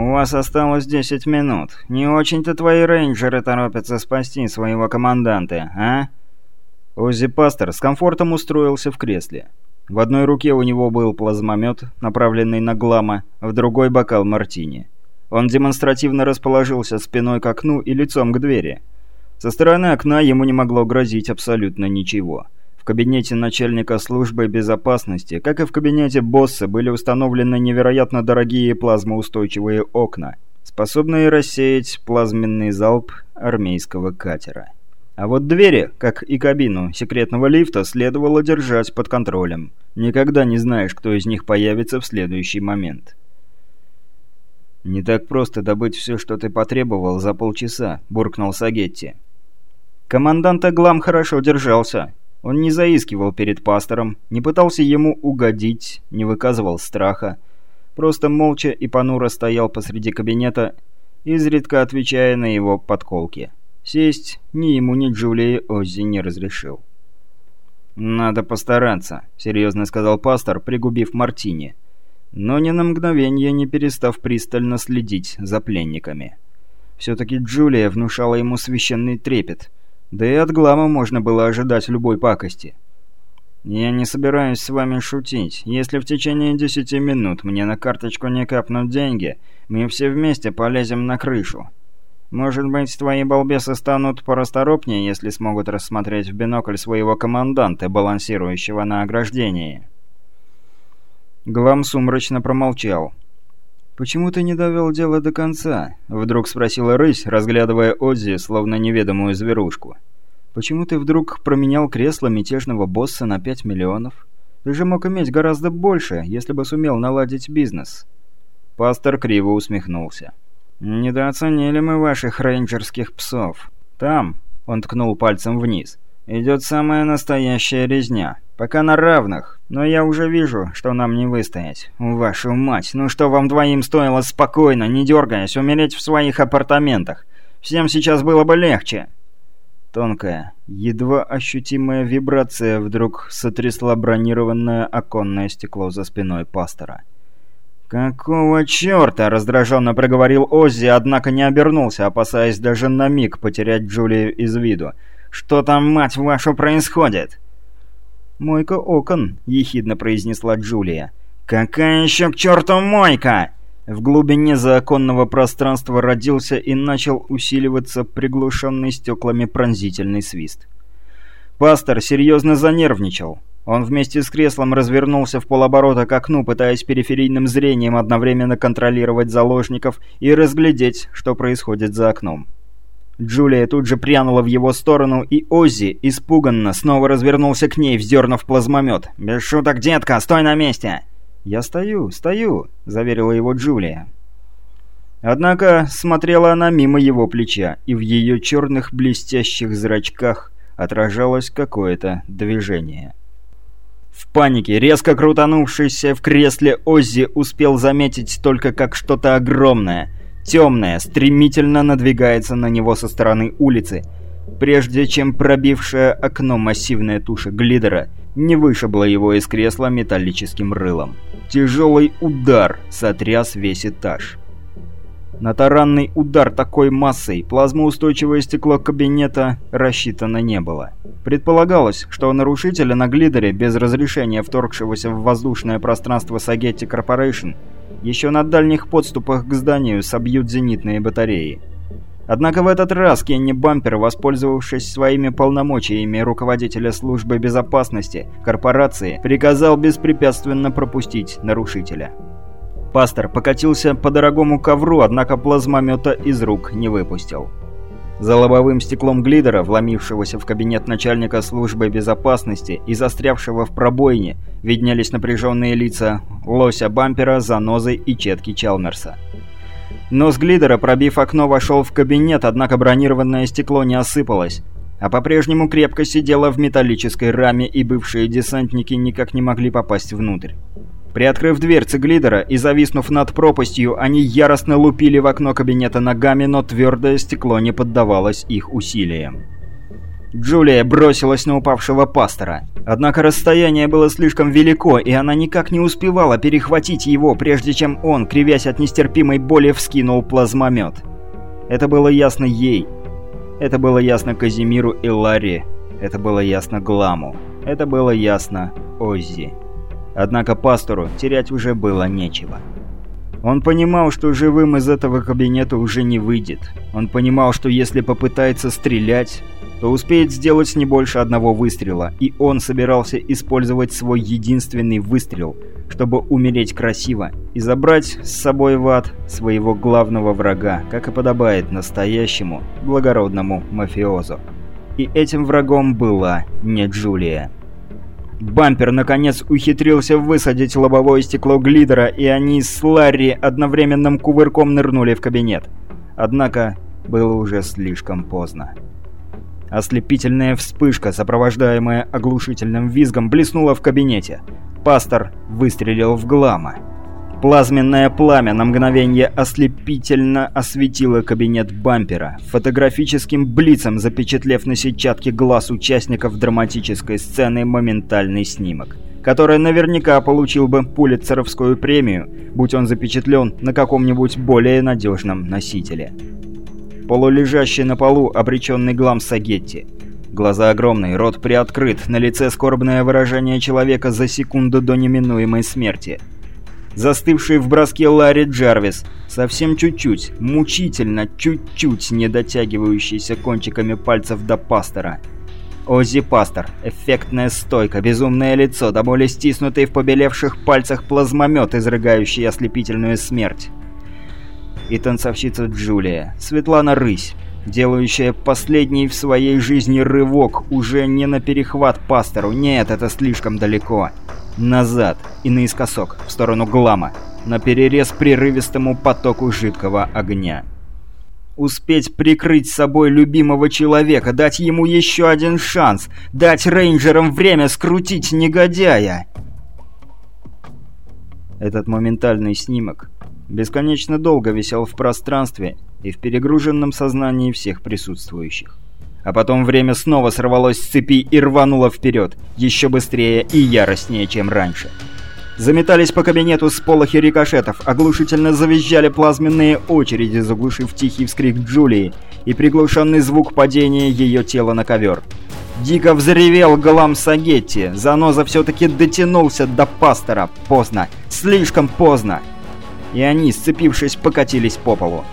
«У вас осталось 10 минут. Не очень-то твои рейнджеры торопятся спасти своего команданта, а?» Оззи Пастер с комфортом устроился в кресле. В одной руке у него был плазмомет, направленный на Глама, в другой — бокал мартини. Он демонстративно расположился спиной к окну и лицом к двери. Со стороны окна ему не могло грозить абсолютно ничего. В кабинете начальника службы безопасности, как и в кабинете босса, были установлены невероятно дорогие плазмоустойчивые окна, способные рассеять плазменный залп армейского катера. А вот двери, как и кабину секретного лифта, следовало держать под контролем. Никогда не знаешь, кто из них появится в следующий момент. «Не так просто добыть все, что ты потребовал, за полчаса», — буркнул Сагетти. Командант Аглам хорошо держался. Он не заискивал перед пастором, не пытался ему угодить, не выказывал страха. Просто молча и понуро стоял посреди кабинета, изредка отвечая на его подколки. Сесть ни ему, ни Джулии Оззи не разрешил. «Надо постараться», — серьезно сказал пастор, пригубив мартини. Но ни на мгновение не перестав пристально следить за пленниками. Все-таки Джулия внушала ему священный трепет — да и от Глама можно было ожидать любой пакости. «Я не собираюсь с вами шутить. Если в течение десяти минут мне на карточку не капнут деньги, мы все вместе полезем на крышу. Может быть, твои балбесы станут порасторопнее, если смогут рассмотреть в бинокль своего команданта, балансирующего на ограждении». Глам сумрачно промолчал. «Почему ты не довел дело до конца?» — вдруг спросила рысь, разглядывая Оззи, словно неведомую зверушку. «Почему ты вдруг променял кресло мятежного босса на пять миллионов? Ты же мог иметь гораздо больше, если бы сумел наладить бизнес». Пастор криво усмехнулся. «Недооценили мы ваших рейнджерских псов. Там», — он ткнул пальцем вниз, — «идет самая настоящая резня. Пока на равных, но я уже вижу, что нам не выстоять. Вашу мать, ну что вам двоим стоило спокойно, не дергаясь, умереть в своих апартаментах? Всем сейчас было бы легче. Тонкая, едва ощутимая вибрация вдруг сотрясла бронированное оконное стекло за спиной пастора. «Какого черта?» — раздраженно проговорил Оззи, однако не обернулся, опасаясь даже на миг потерять Джулию из виду. «Что там, мать вашу, происходит?» «Мойка окон», — ехидно произнесла Джулия. «Какая еще к черту мойка?» В глубине законного пространства родился и начал усиливаться приглушенный стеклами пронзительный свист. Пастор серьезно занервничал. Он вместе с креслом развернулся в полоборота к окну, пытаясь периферийным зрением одновременно контролировать заложников и разглядеть, что происходит за окном. Джулия тут же прянула в его сторону, и Оззи, испуганно, снова развернулся к ней, вздернув плазмомет. «Без шуток, детка, стой на месте!» «Я стою, стою», — заверила его Джулия. Однако смотрела она мимо его плеча, и в ее черных блестящих зрачках отражалось какое-то движение. В панике, резко крутанувшийся в кресле Оззи успел заметить только как что-то огромное — темная, стремительно надвигается на него со стороны улицы, прежде чем пробившая окно массивная туша глидера не вышибла его из кресла металлическим рылом. Тяжелый удар сотряс весь этаж. На таранный удар такой массой плазмоустойчивое стекло кабинета рассчитано не было. Предполагалось, что нарушителя на глидере без разрешения вторгшегося в воздушное пространство Сагетти Корпорейшн еще на дальних подступах к зданию собьют зенитные батареи. Однако в этот раз Кенни Бампер, воспользовавшись своими полномочиями руководителя службы безопасности корпорации, приказал беспрепятственно пропустить нарушителя. Пастор покатился по дорогому ковру, однако плазмомета из рук не выпустил. За лобовым стеклом глидера, вломившегося в кабинет начальника службы безопасности и застрявшего в пробоине, виднелись напряженные лица лося бампера, занозы и четки Чалмерса. Нос глидера, пробив окно, вошел в кабинет, однако бронированное стекло не осыпалось, а по-прежнему крепко сидело в металлической раме, и бывшие десантники никак не могли попасть внутрь. Приоткрыв дверцы глидера и зависнув над пропастью, они яростно лупили в окно кабинета ногами, но твердое стекло не поддавалось их усилиям. Джулия бросилась на упавшего пастора. Однако расстояние было слишком велико, и она никак не успевала перехватить его, прежде чем он, кривясь от нестерпимой боли, вскинул плазмомет. Это было ясно ей. Это было ясно Казимиру и Ларри. Это было ясно Гламу. Это было ясно Оззи. Однако пастору терять уже было нечего. Он понимал, что живым из этого кабинета уже не выйдет. Он понимал, что если попытается стрелять, то успеет сделать не больше одного выстрела, и он собирался использовать свой единственный выстрел, чтобы умереть красиво и забрать с собой в ад своего главного врага, как и подобает настоящему благородному мафиозу. И этим врагом была не Джулия. Бампер, наконец, ухитрился высадить лобовое стекло глидера, и они с Ларри одновременным кувырком нырнули в кабинет. Однако было уже слишком поздно. Ослепительная вспышка, сопровождаемая оглушительным визгом, блеснула в кабинете. Пастор выстрелил в Глама. Плазменное пламя на мгновение ослепительно осветило кабинет бампера, фотографическим блицем запечатлев на сетчатке глаз участников драматической сцены моментальный снимок, который наверняка получил бы пулитцеровскую премию, будь он запечатлен на каком-нибудь более надежном носителе. Полулежащий на полу обреченный глам Сагетти. Глаза огромные, рот приоткрыт, на лице скорбное выражение человека за секунду до неминуемой смерти – застывший в броске Ларри Джарвис, совсем чуть-чуть, мучительно чуть-чуть не дотягивающийся кончиками пальцев до пастора. Оззи Пастор, эффектная стойка, безумное лицо, до боли стиснутый в побелевших пальцах плазмомет, изрыгающий ослепительную смерть. И танцовщица Джулия, Светлана Рысь, делающая последний в своей жизни рывок уже не на перехват пастору, нет, это слишком далеко. Назад и наискосок, в сторону Глама, на перерез прерывистому потоку жидкого огня. Успеть прикрыть собой любимого человека, дать ему еще один шанс, дать рейнджерам время скрутить негодяя. Этот моментальный снимок бесконечно долго висел в пространстве и в перегруженном сознании всех присутствующих. А потом время снова сорвалось с цепи и рвануло вперед, еще быстрее и яростнее, чем раньше. Заметались по кабинету сполохи рикошетов, оглушительно завизжали плазменные очереди, заглушив тихий вскрик Джулии и приглушенный звук падения ее тела на ковер. Дико взревел Галам Сагетти. Заноза все-таки дотянулся до пастора. Поздно. Слишком поздно. И они, сцепившись, покатились по полу.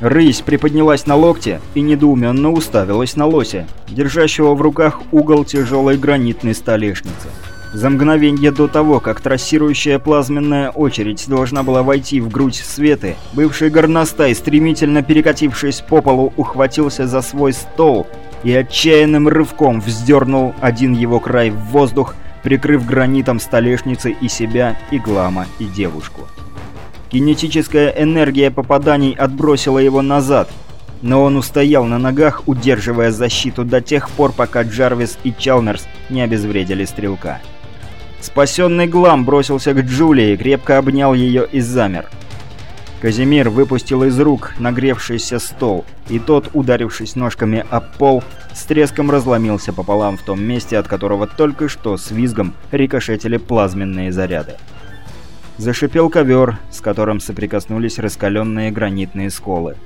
Рысь приподнялась на локте и недоуменно уставилась на лося, держащего в руках угол тяжелой гранитной столешницы. За мгновение до того, как трассирующая плазменная очередь должна была войти в грудь Светы, бывший горностай, стремительно перекатившись по полу, ухватился за свой стол и отчаянным рывком вздернул один его край в воздух, прикрыв гранитом столешницы и себя, и Глама, и девушку. Кинетическая энергия попаданий отбросила его назад, но он устоял на ногах, удерживая защиту до тех пор, пока Джарвис и Чалмерс не обезвредили стрелка. Спасенный Глам бросился к Джулии, крепко обнял ее и замер. Казимир выпустил из рук нагревшийся стол, и тот, ударившись ножками об пол, с треском разломился пополам в том месте, от которого только что с визгом рикошетили плазменные заряды. Зашипел ковер, с которым соприкоснулись раскаленные гранитные сколы.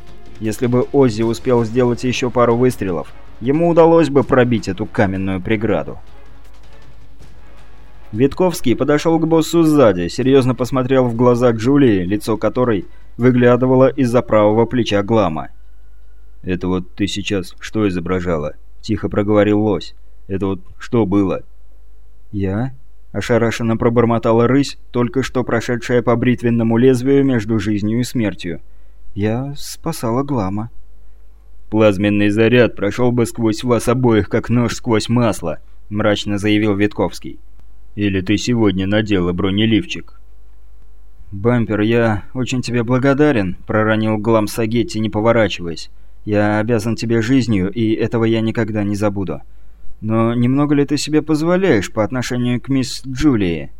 Если бы Оззи успел сделать еще пару выстрелов, ему удалось бы пробить эту каменную преграду. Витковский подошел к боссу сзади, серьезно посмотрел в глаза Джулии, лицо которой выглядывало из-за правого плеча Глама. «Это вот ты сейчас что изображала?» – тихо проговорил лось. «Это вот что было?» «Я?» Ошарашенно пробормотала рысь, только что прошедшая по бритвенному лезвию между жизнью и смертью. «Я спасала Глама». «Плазменный заряд прошел бы сквозь вас обоих, как нож сквозь масло», — мрачно заявил Витковский. «Или ты сегодня надела бронеливчик?» «Бампер, я очень тебе благодарен», — проронил Глам Сагетти, не поворачиваясь. «Я обязан тебе жизнью, и этого я никогда не забуду. Но немного ли ты себе позволяешь по отношению к мисс Джулии?»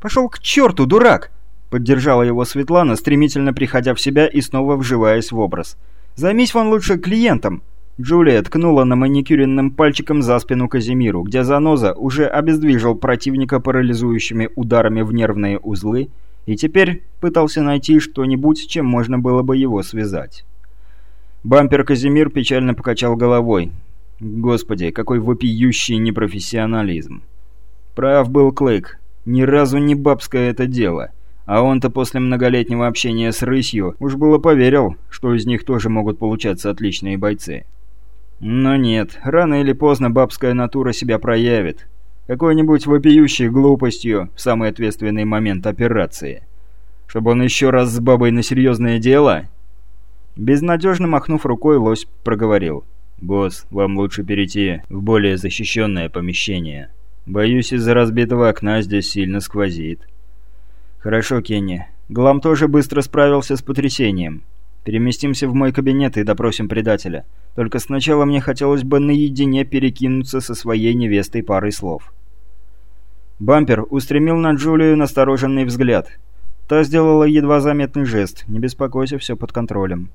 «Пошел к черту, дурак!» — поддержала его Светлана, стремительно приходя в себя и снова вживаясь в образ. «Займись вон лучше клиентом. Джулия ткнула на маникюренным пальчиком за спину Казимиру, где Заноза уже обездвижил противника парализующими ударами в нервные узлы и теперь пытался найти что-нибудь, чем можно было бы его связать. Бампер Казимир печально покачал головой. Господи, какой вопиющий непрофессионализм. Прав был Клык. Ни разу не бабское это дело. А он-то после многолетнего общения с рысью уж было поверил, что из них тоже могут получаться отличные бойцы. Но нет, рано или поздно бабская натура себя проявит. Какой-нибудь вопиющей глупостью в самый ответственный момент операции. Чтобы он еще раз с бабой на серьезное дело? Безнадежно махнув рукой, лось проговорил. «Босс, вам лучше перейти в более защищенное помещение. Боюсь, из-за разбитого окна здесь сильно сквозит». «Хорошо, Кенни. Глам тоже быстро справился с потрясением. Переместимся в мой кабинет и допросим предателя. Только сначала мне хотелось бы наедине перекинуться со своей невестой парой слов». Бампер устремил на Джулию настороженный взгляд. Та сделала едва заметный жест. «Не беспокойся, все под контролем».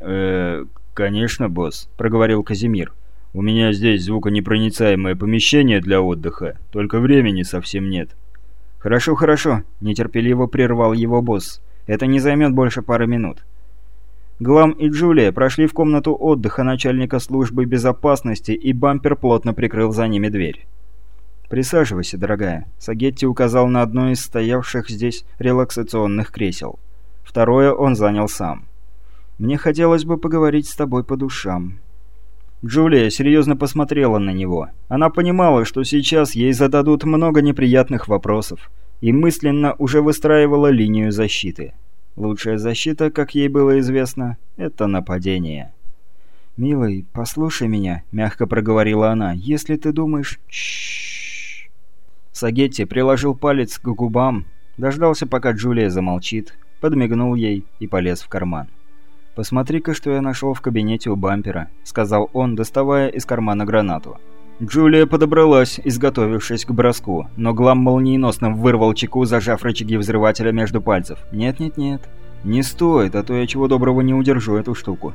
«Э, конечно, босс», — проговорил Казимир. «У меня здесь звуконепроницаемое помещение для отдыха, только времени совсем нет». «Хорошо, хорошо», — нетерпеливо прервал его босс. «Это не займет больше пары минут». Глам и Джулия прошли в комнату отдыха начальника службы безопасности, и бампер плотно прикрыл за ними дверь. «Присаживайся, дорогая», — Сагетти указал на одно из стоявших здесь релаксационных кресел. Второе он занял сам. Мне хотелось бы поговорить с тобой по душам». Джулия серьезно посмотрела на него. Она понимала, что сейчас ей зададут много неприятных вопросов, и мысленно уже выстраивала линию защиты. Лучшая защита, как ей было известно, это нападение. «Милый, послушай меня», — мягко проговорила она, — «если ты думаешь...» Сагетти приложил палец к губам, дождался, пока Джулия замолчит, подмигнул ей и полез в карман. «Посмотри-ка, что я нашел в кабинете у бампера», — сказал он, доставая из кармана гранату. Джулия подобралась, изготовившись к броску, но Глам молниеносно вырвал чеку, зажав рычаги взрывателя между пальцев. «Нет-нет-нет, не стоит, а то я чего доброго не удержу эту штуку».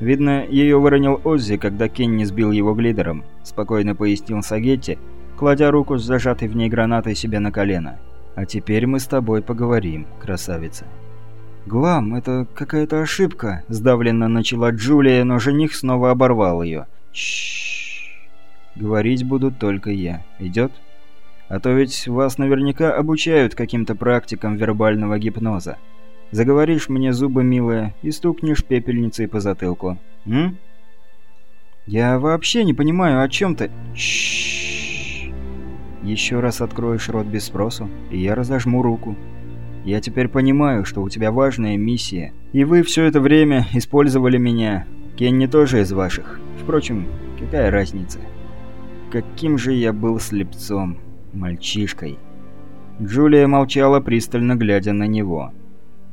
Видно, ее выронил Оззи, когда Кенни сбил его глидером, спокойно пояснил Сагетти, кладя руку с зажатой в ней гранатой себе на колено. «А теперь мы с тобой поговорим, красавица». «Глам, это какая-то ошибка», — сдавленно начала Джулия, но жених снова оборвал ее. «Чшшш. Говорить буду только я. Идет? А то ведь вас наверняка обучают каким-то практикам вербального гипноза. Заговоришь мне зубы, милая, и стукнешь пепельницей по затылку. М? Я вообще не понимаю, о чем ты... Чшшш. Еще раз откроешь рот без спросу, и я разожму руку. Я теперь понимаю, что у тебя важная миссия, и вы все это время использовали меня. Кенни тоже из ваших. Впрочем, какая разница? Каким же я был слепцом, мальчишкой. Джулия молчала, пристально глядя на него.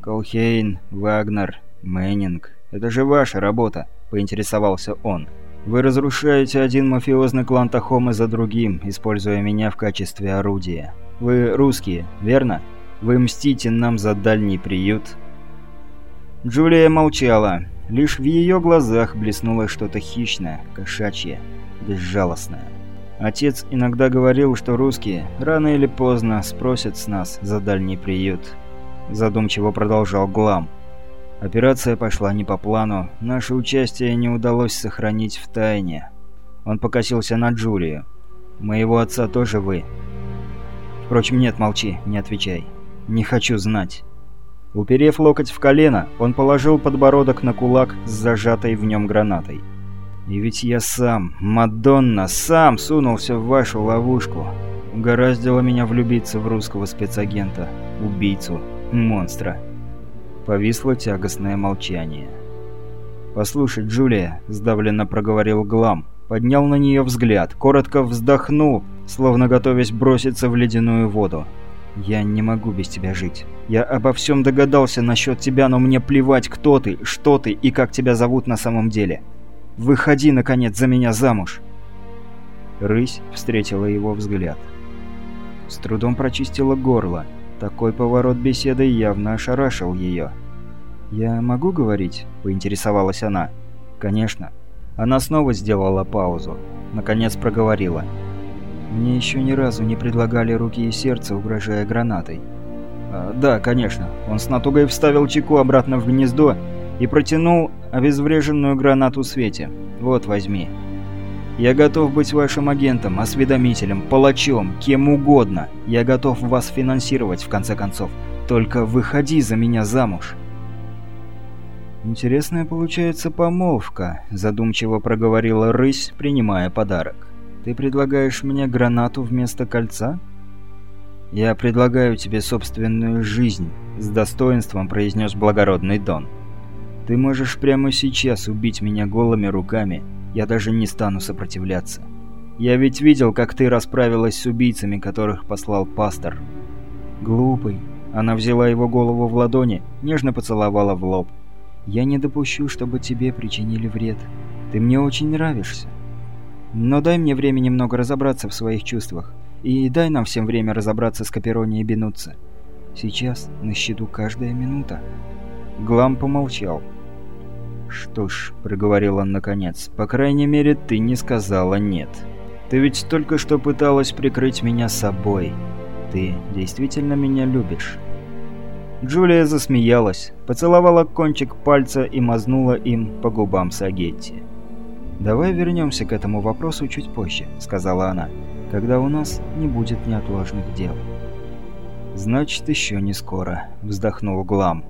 «Колхейн, Вагнер, Мэннинг — это же ваша работа», — поинтересовался он. «Вы разрушаете один мафиозный клан Тахомы за другим, используя меня в качестве орудия. Вы русские, верно?» Вы мстите нам за дальний приют?» Джулия молчала. Лишь в ее глазах блеснуло что-то хищное, кошачье, безжалостное. Отец иногда говорил, что русские рано или поздно спросят с нас за дальний приют. Задумчиво продолжал Глам. Операция пошла не по плану, наше участие не удалось сохранить в тайне. Он покосился на Джулию. «Моего отца тоже вы». «Впрочем, нет, молчи, не отвечай. Не хочу знать. Уперев локоть в колено, он положил подбородок на кулак с зажатой в нем гранатой. И ведь я сам, Мадонна, сам сунулся в вашу ловушку. Угораздило меня влюбиться в русского спецагента, убийцу, монстра. Повисло тягостное молчание. «Послушай, Джулия», — сдавленно проговорил Глам, поднял на нее взгляд, коротко вздохнул, словно готовясь броситься в ледяную воду. «Я не могу без тебя жить. Я обо всем догадался насчет тебя, но мне плевать, кто ты, что ты и как тебя зовут на самом деле. Выходи, наконец, за меня замуж!» Рысь встретила его взгляд. С трудом прочистила горло. Такой поворот беседы явно ошарашил ее. «Я могу говорить?» – поинтересовалась она. «Конечно. Она снова сделала паузу. Наконец проговорила. «Мне еще ни разу не предлагали руки и сердце, угрожая гранатой». А, «Да, конечно». Он с натугой вставил чеку обратно в гнездо и протянул обезвреженную гранату Свете. «Вот, возьми». «Я готов быть вашим агентом, осведомителем, палачом, кем угодно. Я готов вас финансировать, в конце концов. Только выходи за меня замуж». «Интересная получается помолвка», — задумчиво проговорила рысь, принимая подарок. «Ты предлагаешь мне гранату вместо кольца?» «Я предлагаю тебе собственную жизнь», — с достоинством произнес благородный Дон. «Ты можешь прямо сейчас убить меня голыми руками, я даже не стану сопротивляться. Я ведь видел, как ты расправилась с убийцами, которых послал пастор». «Глупый». Она взяла его голову в ладони, нежно поцеловала в лоб. Я не допущу, чтобы тебе причинили вред. Ты мне очень нравишься. Но дай мне время немного разобраться в своих чувствах. И дай нам всем время разобраться с Каперони и Бенуцци. Сейчас на счету каждая минута». Глам помолчал. «Что ж», — проговорил он наконец, — «по крайней мере, ты не сказала «нет». Ты ведь только что пыталась прикрыть меня собой. Ты действительно меня любишь?» Джулия засмеялась, поцеловала кончик пальца и мазнула им по губам Сагетти. «Давай вернемся к этому вопросу чуть позже», — сказала она, — «когда у нас не будет неотложных дел». «Значит, еще не скоро», — вздохнул Глам.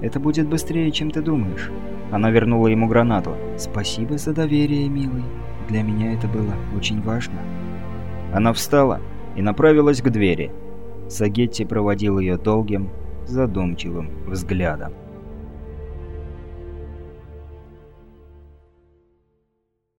«Это будет быстрее, чем ты думаешь». Она вернула ему гранату. «Спасибо за доверие, милый. Для меня это было очень важно». Она встала и направилась к двери. Сагетти проводил ее долгим, задумчивым взглядом.